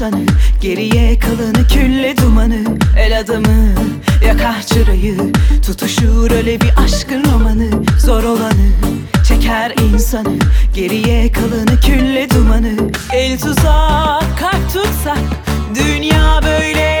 insanı Geriye kalanı külle dumanı El adamı yakar çırayı Tutuşur öyle bir aşkın romanı Zor olanı çeker insanı Geriye kalanı külle dumanı. El tuzak kalp tutsak Dünya böyle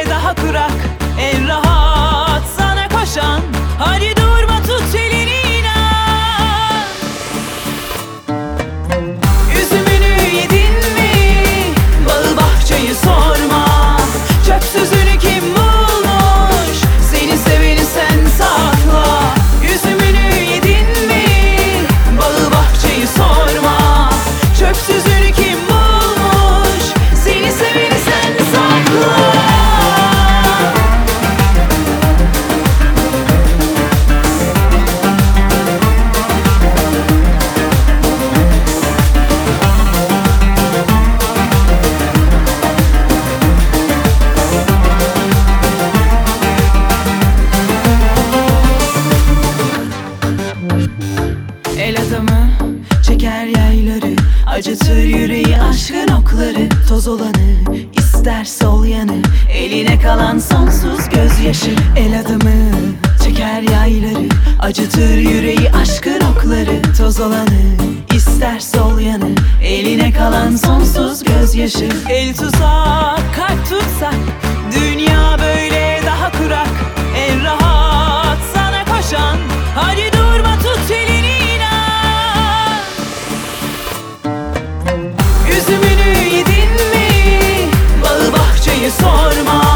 Acıtır yüreği aşkın okları. Toz olanı ister sol yanı. Eline kalan sonsuz gözyaşı. El adamı çeker yayları. Acıtır yüreği aşkın okları. Toz olanı ister sol yanı. Eline kalan sonsuz gözyaşı. El tuzak sorma.